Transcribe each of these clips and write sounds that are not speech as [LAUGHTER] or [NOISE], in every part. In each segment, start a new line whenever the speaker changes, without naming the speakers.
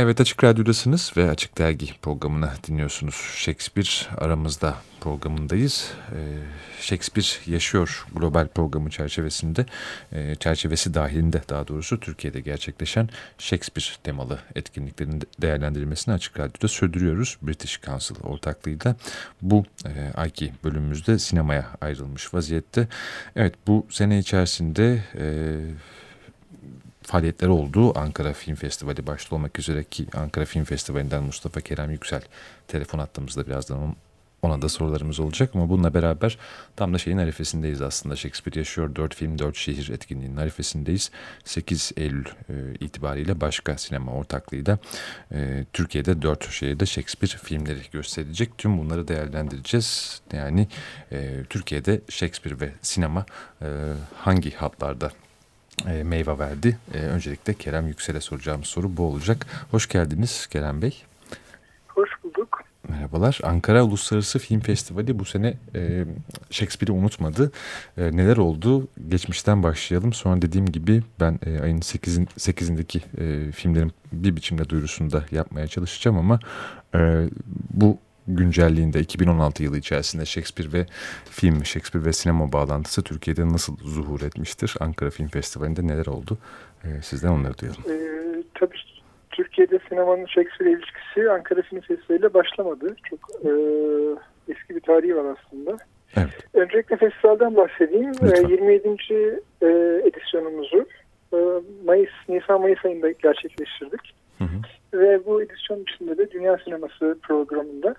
Evet Açık Radyo'dasınız ve Açık Dergi programını dinliyorsunuz. Shakespeare aramızda programındayız. Ee, Shakespeare Yaşıyor global programı çerçevesinde, e, çerçevesi dahilinde daha doğrusu Türkiye'de gerçekleşen Shakespeare temalı etkinliklerin değerlendirilmesini Açık Radyo'da sürdürüyoruz. British Council ortaklığıyla bu e, ayki bölümümüzde sinemaya ayrılmış vaziyette. Evet bu sene içerisinde... E, faaliyetleri olduğu Ankara Film Festivali başta olmak üzere ki Ankara Film Festivali'nden Mustafa Kerem Yüksel telefon attığımızda birazdan ona da sorularımız olacak ama bununla beraber tam da şeyin arifesindeyiz aslında. Shakespeare Yaşıyor 4 Film 4 Şehir etkinliğinin arifesindeyiz. 8 Eylül e, itibariyle başka sinema ortaklığıyla e, Türkiye'de 4 şehirde Shakespeare filmleri gösterilecek. Tüm bunları değerlendireceğiz. Yani e, Türkiye'de Shakespeare ve sinema hangi hatlarda e, meyve verdi. E, öncelikle Kerem Yüksel'e soracağım soru bu olacak. Hoş geldiniz Kerem Bey.
Hoş bulduk.
Merhabalar. Ankara Uluslararası Film Festivali bu sene e, Shakespeare'i unutmadı. E, neler oldu? Geçmişten başlayalım. Sonra dediğim gibi ben e, ayın 8'in 8'indeki e, filmlerin bir biçimde duyurusunu da yapmaya çalışacağım ama e, bu güncelliğinde 2016 yılı içerisinde Shakespeare ve film, Shakespeare ve sinema bağlantısı Türkiye'de nasıl zuhur etmiştir? Ankara Film Festivali'nde neler oldu? Ee, sizden onları duyalım.
Ee, tabii Türkiye'de sinemanın Shakespeare ilişkisi Ankara Film Festivali ile başlamadı. Çok e, eski bir tarihi var aslında. Evet. Öncelikle festivalden bahsedeyim. Lütfen. 27. E, edisyonumuzu e, Mayıs, Nisan-Mayıs ayında gerçekleştirdik. Hı hı. Ve bu edisyon içinde de Dünya Sineması programında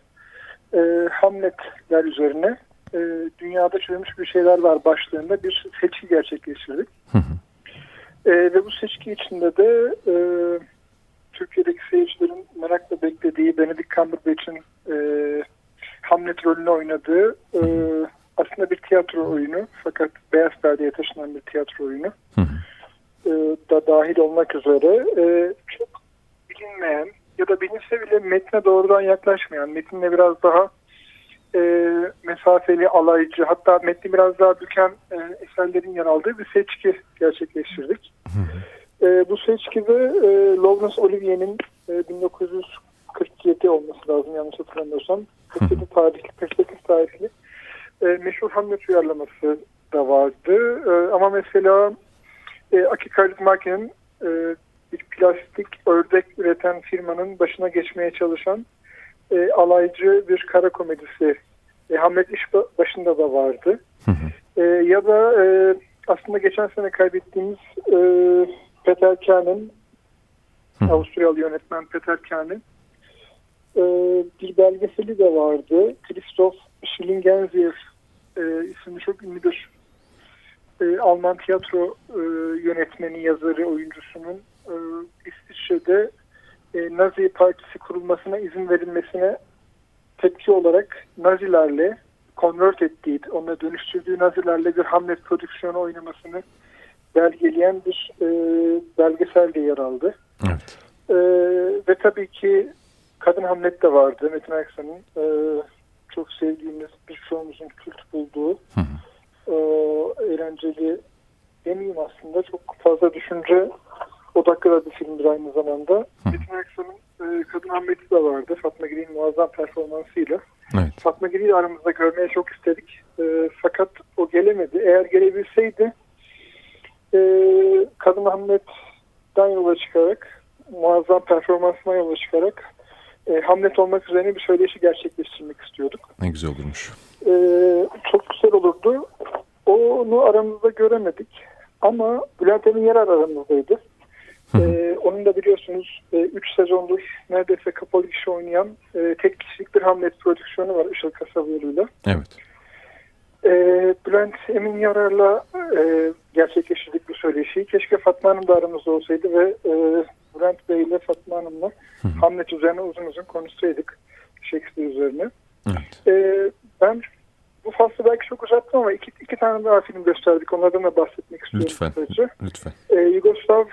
e, Hamletler üzerine e, dünyada çözülmüş bir şeyler var başlığında bir seçki gerçekleştirdik. Hı hı. E, ve bu seçki içinde de e, Türkiye'deki seyircilerin merakla beklediği Benedict Cumberbatch'in e, Hamlet rolünü oynadığı e, aslında bir tiyatro oyunu fakat Beyaz Perde'ye taşınan bir tiyatro oyunu hı hı. E, da dahil olmak üzere e, çok bilinmeyen ya da bilinse bile metne doğrudan yaklaşmayan, metinle biraz daha e, mesafeli, alaycı hatta metni biraz daha büken e, eserlerin yer aldığı bir seçki gerçekleştirdik. E, bu seçkide e, Laurence Olivier'in e, 1947 olması lazım yanlış hatırlamıyorsam. 47 tarihli, 48 tarihli e, meşhur Hamlet uyarlaması da vardı. E, ama mesela e, Aki Karizmaki'nin e, bir plastik ördek üreten firmanın başına geçmeye çalışan e, alaycı bir kara komedisi. E, Hamlet iş başında da vardı. E, ya da e, aslında geçen sene kaybettiğimiz e, Peter Kahn'ın Avusturyalı yönetmen Peter Kahn'ın e, bir belgeseli de vardı. Christoph Schlingensier e, isimli çok ünlü bir e, Alman tiyatro e, yönetmeni, yazarı, oyuncusunun e, İsviçre'de e, Nazi Partisi kurulmasına izin verilmesine tepki olarak Nazilerle convert ettiği, ona dönüştürdüğü Nazilerle bir Hamlet prodüksiyonu oynamasını belgeleyen bir e, belgesel de yer aldı. Evet. E, ve tabii ki Kadın Hamlet de vardı. Metin Aksan'ın e, çok sevdiğimiz birçoğumuzun kült bulduğu hı hı. E, eğlenceli demeyeyim aslında çok fazla düşünce odaklı bir filmdir aynı zamanda. Metin Aksan'ın e, Kadın Ahmet'i de vardı. Fatma Giri'nin muazzam performansıyla. Evet. Fatma Giri'yi aramızda görmeye çok istedik. E, fakat o gelemedi. Eğer gelebilseydi e, Kadın Hamlet'den yola çıkarak muazzam performansına yola çıkarak e, Hamlet olmak üzerine bir söyleşi gerçekleştirmek istiyorduk.
Ne güzel olurmuş.
E, çok güzel olurdu. Onu aramızda göremedik. Ama Bülent Emin yer aramızdaydı. Ee, onun da biliyorsunuz 3 e, sezondur neredeyse kapalı kişi oynayan e, tek kişilik bir Hamlet prodüksiyonu var Işıl Kasaboğlu'yla.
Evet.
E, Bülent Emin Yarar'la e, gerçekleştirdik bu söyleşiyi. Keşke Fatma Hanım da aramızda olsaydı ve e, Bülent Bey ile Fatma Hanım'la Hamlet üzerine uzun uzun konuşsaydık. Shakespeare üzerine. Evet. E, ben bu faslı belki çok uzattım ama iki, iki tane daha film gösterdik. Onlardan da bahsetmek istiyorum.
Lütfen. Sadece. Lütfen.
E, Yugoslav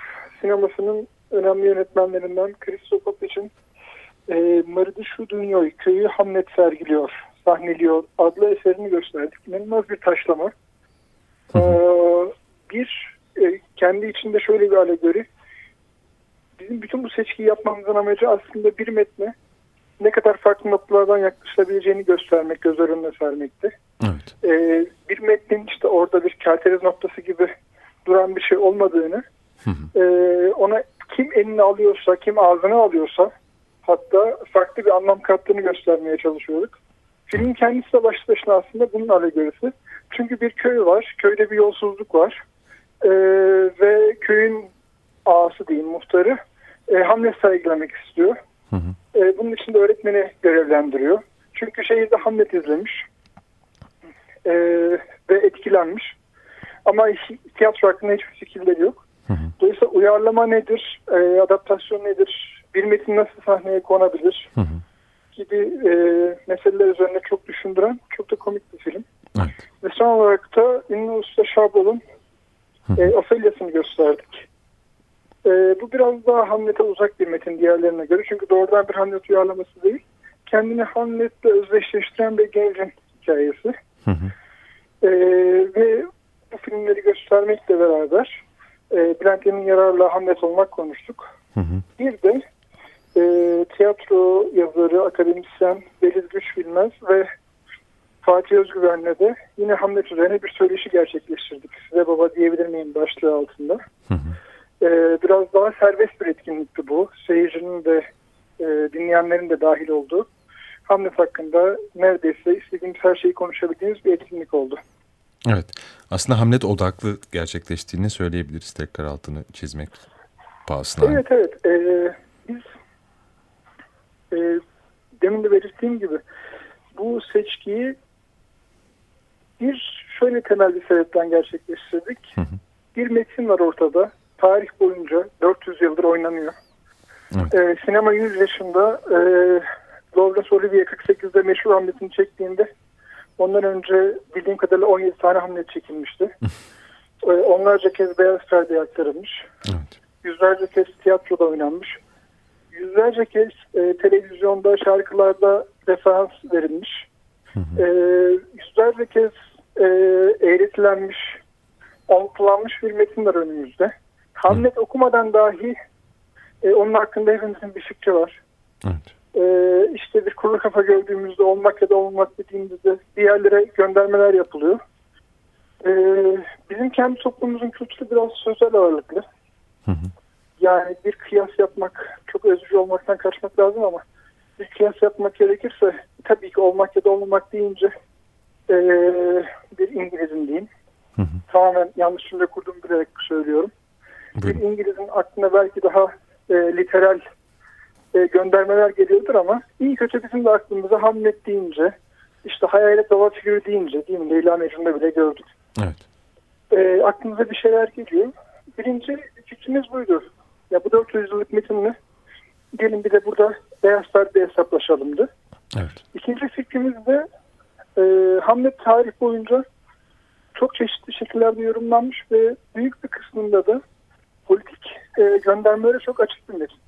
sinemasının önemli yönetmenlerinden Christo Popic'in e, Mırdı Şu Dünyayı Köyü Hamlet sergiliyor, sahneliyor adlı eserini gösterdik. İnanılmaz bir taşlama. Ee, bir, e, kendi içinde şöyle bir alegori. bizim bütün bu seçkiyi yapmamızın amacı aslında bir metne ne kadar farklı noktalardan yaklaşılabileceğini göstermek, göz önüne sermekti.
Evet.
Ee, bir metnin işte orada bir kerteriz noktası gibi duran bir şey olmadığını, hı hı. E, ona kim elini alıyorsa, kim ağzını alıyorsa hatta farklı bir anlam kattığını göstermeye çalışıyorduk. Filmin kendisi de başlı başına aslında bunun alegorisi. Çünkü bir köy var, köyde bir yolsuzluk var ee, ve köyün ağası diyeyim muhtarı e, hamle sergilemek istiyor. Hı hı. E, bunun için de öğretmeni görevlendiriyor. Çünkü şehirde Hamlet izlemiş e, ve etkilenmiş. Ama tiyatro hakkında hiçbir fikirleri yok. Hı hı. Dolayısıyla uyarlama nedir, e, adaptasyon nedir, bir metin nasıl sahneye konabilir hı hı. gibi e, meseleler üzerine çok düşündüren, çok da komik bir film. Evet. Ve son olarak da ünlü usta Şabol'un e, Ofelia'sını gösterdik. E, bu biraz daha Hamlet'e uzak bir metin diğerlerine göre. Çünkü doğrudan bir Hamlet uyarlaması değil. Kendini Hamlet'le özdeşleştiren bir gencin hikayesi. Hı hı. E, ve bu filmleri göstermekle beraber e, Bülent Yemin Yarar'la Hamlet olmak konuştuk. Hı hı. Bir de e, tiyatro yazarı, akademisyen Deniz Güç Bilmez ve Fatih Özgüven'le de yine Hamlet üzerine bir söyleşi gerçekleştirdik. Size baba diyebilir miyim başlığı altında. Hı hı. Ee, biraz daha serbest bir etkinlikti bu. Seyircinin de e, dinleyenlerin de dahil olduğu. Hamlet hakkında neredeyse istediğimiz her şeyi konuşabildiğimiz bir etkinlik oldu.
Evet. Aslında Hamlet odaklı gerçekleştiğini söyleyebiliriz tekrar altını çizmek pahasına.
Evet evet. Ee, biz e, demin de belirttiğim gibi bu seçkiyi bir şöyle temel bir sebepten gerçekleştirdik. Hı hı. Bir metin var ortada. Tarih boyunca 400 yıldır oynanıyor. Evet. Ee, sinema 100 yaşında e, Lourdes Olivier 48'de meşhur Hamlet'ini çektiğinde ondan önce bildiğim kadarıyla 17 tane Hamlet çekilmişti. [LAUGHS] ee, onlarca kez beyaz perdeye aktarılmış. Evet. Yüzlerce kez tiyatroda oynanmış. Yüzlerce kez e, televizyonda, şarkılarda referans verilmiş. Hı hı. E, yüzlerce kez e, eğretilenmiş, anlatılanmış bir metin var önümüzde. Hamlet okumadan dahi e, onun hakkında hepimizin bir fikri var. Evet. E, işte bir kuru kafa gördüğümüzde olmak ya da olmamak dediğimizde bir yerlere göndermeler yapılıyor. E, bizim kendi toplumumuzun kültürü biraz sözel ağırlıklı. Hı hı. Yani bir kıyas yapmak, çok özgür olmaktan kaçmak lazım ama bir kıyas yapmak gerekirse tabii ki olmak ya da olmamak deyince e, bir İngiliz'in diyeyim. Hı hı. Tamamen yanlış cümle kurduğumu bilerek söylüyorum. Buyurun. Bir İngiliz'in aklına belki daha e, literal e, göndermeler geliyordur ama iyi kötü bizim de aklımıza Hamlet deyince işte hayalet baba figürü deyince değil mi Leyla Mecnun'da bile gördük.
Evet.
E, aklımıza bir şeyler geliyor. Birinci fikrimiz buydu. Ya bu 400 yıllık metinle gelin bir de burada beyaz perde hesaplaşalımdı.
Evet.
İkinci fikrimiz de e, Hamlet tarih boyunca çok çeşitli şekillerde yorumlanmış ve büyük bir kısmında da politik e, göndermelere çok açık bir metin.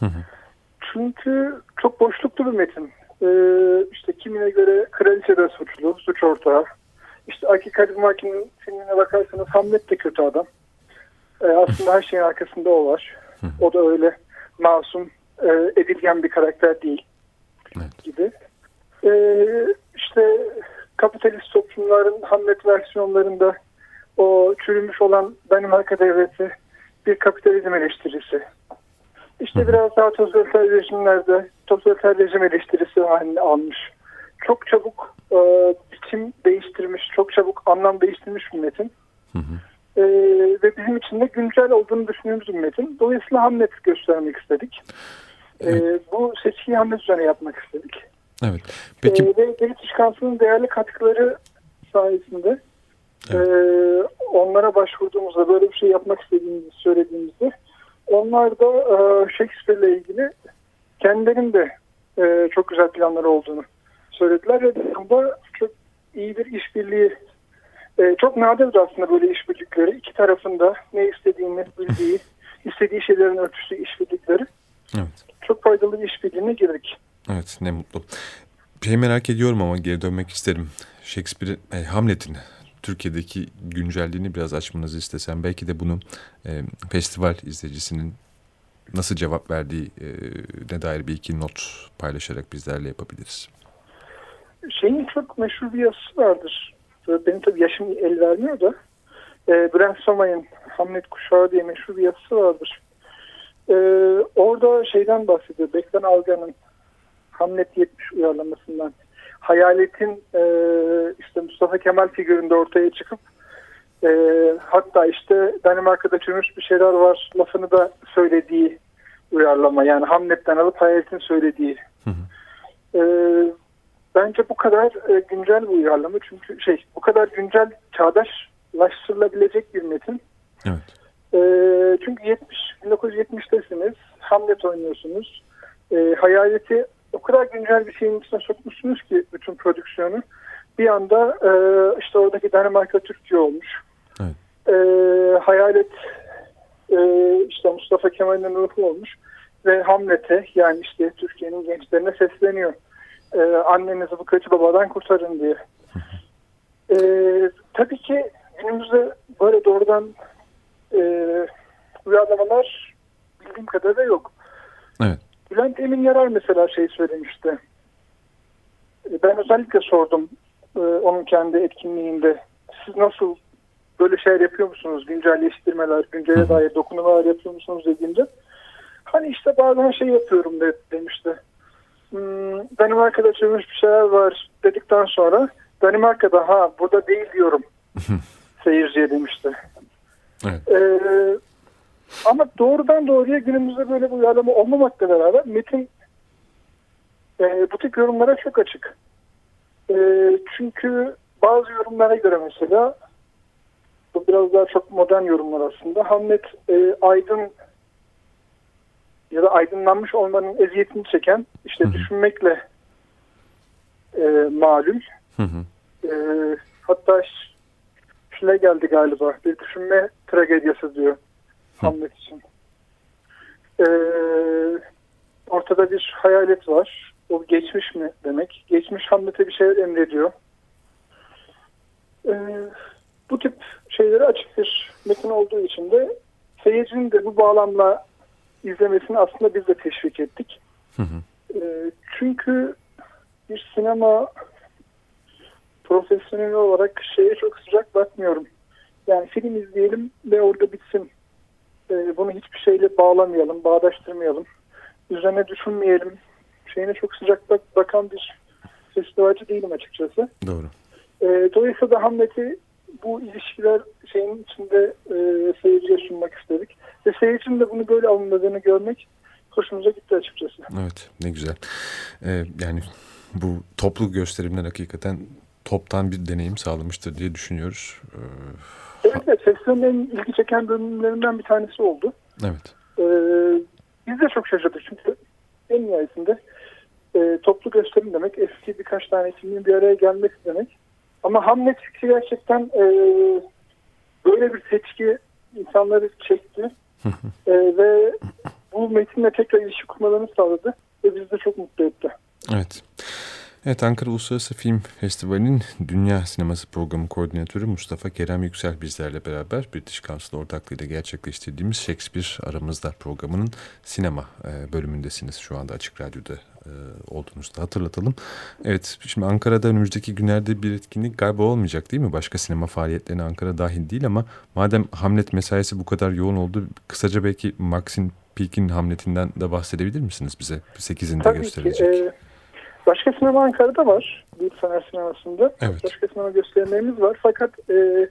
Hı hı. Çünkü çok boşluklu bir metin. E, işte kimine göre kraliçe de suçlu, suç ortağı. İşte Aki Karizmaki'nin filmine bakarsanız Hamlet de kötü adam. E, aslında her şeyin arkasında o var. O da öyle masum, e, edilgen bir karakter değil evet. gibi. E, işte kapitalist toplumların Hamlet versiyonlarında o çürümüş olan Danimarka devleti bir kapitalizm eleştirisi. İşte biraz daha totaliter rejimlerde totaliter rejim eleştirisi haline almış. Çok çabuk e, biçim değiştirmiş, çok çabuk anlam değiştirmiş bir metin. Hı hı. E, ve bizim için de güncel olduğunu düşündüğümüz bir metin. Dolayısıyla Hamlet göstermek istedik. E, evet. E, bu seçkiyi Hamlet üzerine yapmak istedik.
Evet. Peki...
E, ve British Council'ın değerli katkıları sayesinde evet. e, onlara başvurduğumuzda böyle bir şey yapmak istediğimizi söylediğimizde onlar da e, Shakespeare ile ilgili kendilerinin de e, çok güzel planları olduğunu söylediler ve bunda çok iyi bir işbirliği e, çok nadirdir aslında böyle işbirlikleri. İki tarafında ne istediğini bildiği, [LAUGHS] istediği şeylerin örtüştüğü işbirlikleri. Evet. Çok faydalı bir işbirliğine girdik.
Evet ne mutlu. Şey merak ediyorum ama geri dönmek isterim. Shakespeare'in, e, Hamlet'in Türkiye'deki güncelliğini biraz açmanızı istesem belki de bunu e, festival izleyicisinin nasıl cevap verdiği e, ne dair bir iki not paylaşarak bizlerle yapabiliriz.
Şeyin çok meşhur bir yazısı vardır. Benim tabii yaşım el vermiyor da. E, Brent Somay'ın Hamlet Kuşağı diye meşhur bir yazısı vardır. E, orada şeyden bahsediyor. Beklen Algan'ın Hamlet 70 uyarlamasından. Hayaletin e, işte Mustafa Kemal figüründe ortaya çıkıp e, hatta işte Danimarka'da çürümüş bir şeyler var lafını da söylediği uyarlama. Yani Hamlet'ten alıp Hayaletin söylediği. Hı hı. E, bence bu kadar e, güncel bir uyarlama. Çünkü şey bu kadar güncel çağdaşlaştırılabilecek bir metin.
Evet.
E, çünkü 70 1970'tesiniz. Hamlet oynuyorsunuz. E, hayaleti o kadar güncel bir şeyin içine sokmuşsunuz ki bütün prodüksiyonu. Bir anda e, işte oradaki Danimarka Türkiye olmuş. Evet. E, hayalet e, işte Mustafa Kemal'in ruhu olmuş. Ve Hamlet'e yani işte Türkiye'nin gençlerine sesleniyor. E, annenizi bu kötü babadan kurtarın diye. e, tabii ki günümüzde böyle doğrudan e, uyarlamalar bildiğim kadarıyla yok.
Evet.
Bülent Emin Yarar mesela şey söylemişti. E, ben özellikle sordum e, onun kendi etkinliğinde. Siz nasıl böyle şeyler yapıyor musunuz? Güncelleştirmeler, güncele dair dokunumalar yapıyor musunuz dediğimde. Hani işte bazen şey yapıyorum de, demişti. Hmm, Danimarka'da çözülmüş bir şeyler var dedikten sonra Danimarka'da ha burada değil diyorum seyirciye demişti.
Evet. Ee,
ama doğrudan doğruya günümüzde böyle bir uyarlama olmamakla beraber metin e, bu tip yorumlara çok açık. E, çünkü bazı yorumlara göre mesela bu biraz daha çok modern yorumlar aslında. Hamlet e, aydın ya da aydınlanmış olmanın eziyetini çeken işte hı hı. düşünmekle e, malum. Hı hı. E, hatta şile geldi galiba bir düşünme tragediyası diyor. Hamlet için. Ee, ortada bir hayalet var. O geçmiş mi demek. Geçmiş Hamlet'e bir şeyler emrediyor. Ee, bu tip şeyleri açık bir metin olduğu için de seyircinin de bu bağlamla izlemesini aslında biz de teşvik ettik. Hı hı. Ee, çünkü bir sinema profesyonel olarak şeye çok sıcak bakmıyorum. Yani film izleyelim ve orada bitsin e, bunu hiçbir şeyle bağlamayalım, bağdaştırmayalım. Üzerine düşünmeyelim. Şeyine çok sıcak bak bakan bir festivalci değilim açıkçası.
Doğru.
E, dolayısıyla Hamlet'i bu ilişkiler şeyin içinde e, seyirciye sunmak istedik. Ve seyircinin de bunu böyle alınmadığını görmek hoşumuza gitti açıkçası.
Evet ne güzel. Ee, yani bu toplu gösterimler hakikaten toptan bir deneyim sağlamıştır diye düşünüyoruz. Ee,
Festivalin en ilgi çeken bölümlerinden bir tanesi oldu.
Evet.
Ee, biz de çok şaşırdık çünkü en nihayetinde e, toplu gösterim demek eski birkaç tane filmin bir araya gelmesi demek. Ama Hamlet fikri gerçekten e, böyle bir seçki insanları çekti [LAUGHS] e, ve bu metinle tekrar ilişki kurmalarını sağladı ve bizi de çok mutlu etti.
Evet. Evet Ankara Uluslararası Film Festivali'nin Dünya Sineması Programı Koordinatörü Mustafa Kerem Yüksel bizlerle beraber British Council ortaklığıyla gerçekleştirdiğimiz Shakespeare Aramızda programının sinema e, bölümündesiniz. Şu anda Açık Radyo'da e, olduğunuzu da hatırlatalım. Evet şimdi Ankara'da önümüzdeki günlerde bir etkinlik galiba olmayacak değil mi? Başka sinema faaliyetlerine Ankara dahil değil ama madem Hamlet mesaisi bu kadar yoğun oldu kısaca belki Max'in Peake'in Hamlet'inden de bahsedebilir misiniz bize? 8'inde
Tabii
gösterecek.
Ki, e, Başka sinema Ankara'da var. Büyük Fener Sineması'nda.
Evet.
Başka sinema gösterimlerimiz var. Fakat e,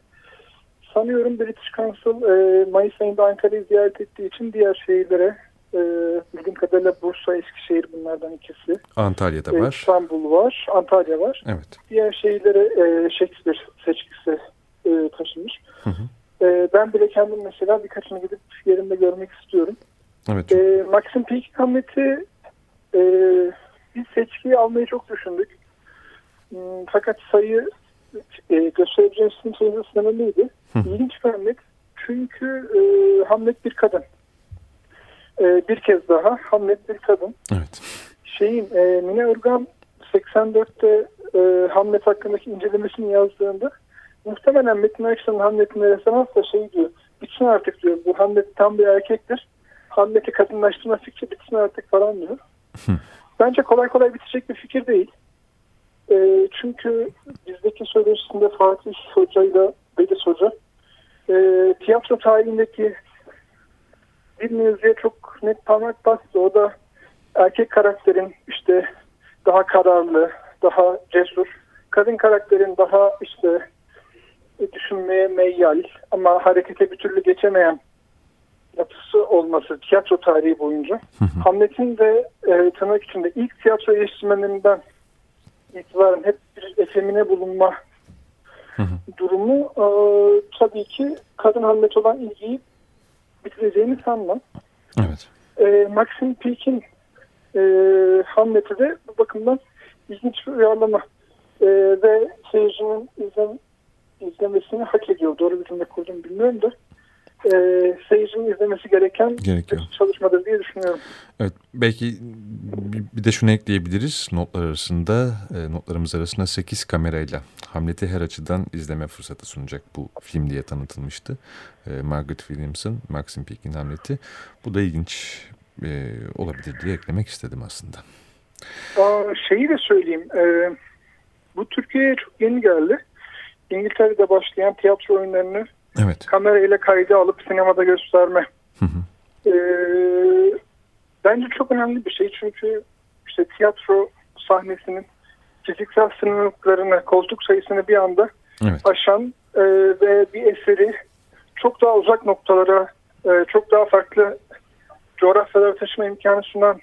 sanıyorum British Council e, Mayıs ayında Ankara'yı ziyaret ettiği için diğer şehirlere e, bildiğim kadarıyla Bursa, Eskişehir bunlardan ikisi.
Antalya'da e, var.
İstanbul var. Antalya var.
Evet.
Diğer şehirlere e, Shakespeare seçkisi e, taşınmış. Hı hı. E, ben bile kendim mesela birkaçını gidip yerinde görmek istiyorum.
Evet.
E, Maxim Peak Hamlet'i e, biz seçkiyi almayı çok düşündük. Hmm, fakat sayı e, gösterebileceğimiz film sayısı sınırlıydı. İlginç bir Hamlet. Çünkü e, Hamlet bir kadın. E, bir kez daha Hamlet bir kadın.
Evet.
Şeyin e, Mine Urgan 84'te e, Hamlet hakkındaki incelemesini yazdığında muhtemelen Metin Akşar'ın Hamlet'ine referans da şey diyor. Bitsin artık diyor. Bu Hamlet tam bir erkektir. Hamlet'i kadınlaştırma fikri bitsin artık falan diyor. Bence kolay kolay bitecek bir fikir değil. E, çünkü bizdeki söyleşisinde Fatih Hoca ile Belis Hoca e, tiyatro tarihindeki bir mevzuya çok net parmak bastı. O da erkek karakterin işte daha kararlı, daha cesur, kadın karakterin daha işte düşünmeye meyyal ama harekete bir türlü geçemeyen yapısı olması tiyatro tarihi boyunca. Hamlet'in de e, tırnak içinde ilk tiyatro eleştirmenlerinden itibaren hep bir efemine bulunma durumu e, tabii ki kadın Hamlet olan ilgiyi bitireceğini sanmam.
Evet.
E, Maxim Peake'in e, Hamlet'i de bu bakımdan ilginç bir uyarlama e, ve seyircinin izlem, izlemesini hak ediyor. Doğru bir cümle kurdum bilmiyorum da e, seyircinin izlemesi gereken Gerekiyor. bir çalışmadır diye düşünüyorum.
Evet, belki bir de şunu ekleyebiliriz. Notlar arasında, e, notlarımız arasında 8 kamerayla Hamlet'i her açıdan izleme fırsatı sunacak bu film diye tanıtılmıştı. E, Margaret Williams'ın Maxim Peake'in Hamlet'i. Bu da ilginç e, olabilir diye eklemek istedim aslında.
Aa, şeyi de söyleyeyim. E, bu Türkiye'ye çok yeni geldi. İngiltere'de başlayan tiyatro oyunlarını evet. kamerayla kaydı alıp sinemada gösterme. Hı hı. E, bence çok önemli bir şey çünkü işte tiyatro sahnesinin fiziksel sınırlıklarını, koltuk sayısını bir anda evet. aşan e, ve bir eseri çok daha uzak noktalara, e, çok daha farklı coğrafyalara taşıma imkanı sunan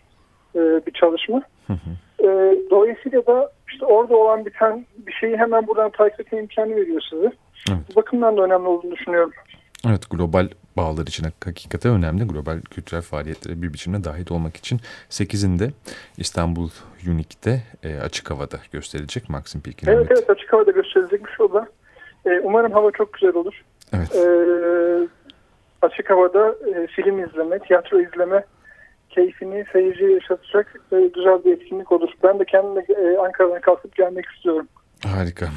e, bir çalışma. Hı hı. E, dolayısıyla da işte orada olan biten bir şeyi hemen buradan takip etme imkanı veriyor size. Evet. Bu bakımdan da önemli olduğunu düşünüyorum.
Evet global bağlar için hakikaten önemli. Global kültürel faaliyetlere bir biçimde dahil olmak için 8'inde İstanbul Unique'de e, açık havada gösterilecek Maxim Peake'in.
Evet evet açık havada gösterilecekmiş o da. E, umarım hava çok güzel olur.
Evet. E,
açık havada e, film izleme, tiyatro izleme keyfini seyirciye yaşatacak e, güzel bir etkinlik olur. Ben de kendim e, Ankara'dan kalkıp gelmek istiyorum.
Harika.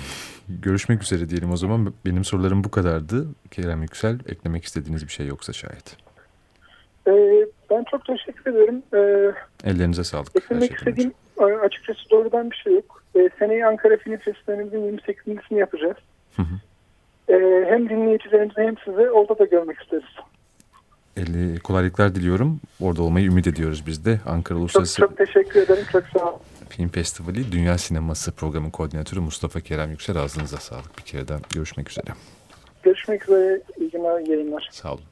Görüşmek üzere diyelim o zaman. Benim sorularım bu kadardı. Kerem Yüksel, eklemek istediğiniz bir şey yoksa şayet.
Ee, ben çok teşekkür ederim.
Ee, Ellerinize sağlık.
Eklemek istediğim için. açıkçası doğrudan bir şey yok. Ee, seneye Ankara Film Festivali'nin 28.sini yapacağız. Hı hı. Ee, hem dinleyicilerimize hem size orada da görmek isteriz.
Eli, kolaylıklar diliyorum. Orada olmayı ümit ediyoruz biz de. Ankara Uluslararası...
Çok, çok teşekkür ederim. Çok sağ olun.
Film Festivali Dünya Sineması Programı Koordinatörü Mustafa Kerem Yüksel. Ağzınıza sağlık. Bir kere daha görüşmek üzere.
Görüşmek üzere. İyi günler, yayınlar.
Sağ olun.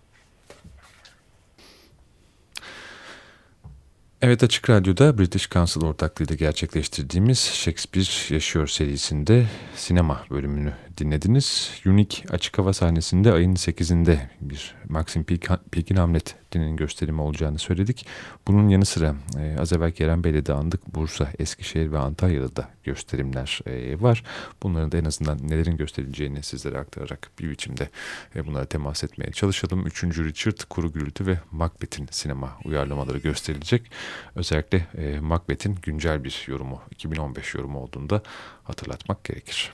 Evet Açık Radyo'da British Council ortaklığıyla gerçekleştirdiğimiz Shakespeare Yaşıyor serisinde sinema bölümünü dinlediniz. Unique açık hava sahnesinde ayın 8'inde bir Maxim Pekin Hamlet dinin gösterimi olacağını söyledik. Bunun yanı sıra e, az evvel Kerem Bey'le de andık Bursa, Eskişehir ve Antalya'da da gösterimler e, var. Bunların da en azından nelerin gösterileceğini sizlere aktararak bir biçimde e, bunlara temas etmeye çalışalım. Üçüncü Richard, Kuru Gürültü ve Macbeth'in sinema uyarlamaları gösterilecek. Özellikle e, Macbeth'in güncel bir yorumu, 2015 yorumu olduğunda hatırlatmak gerekir.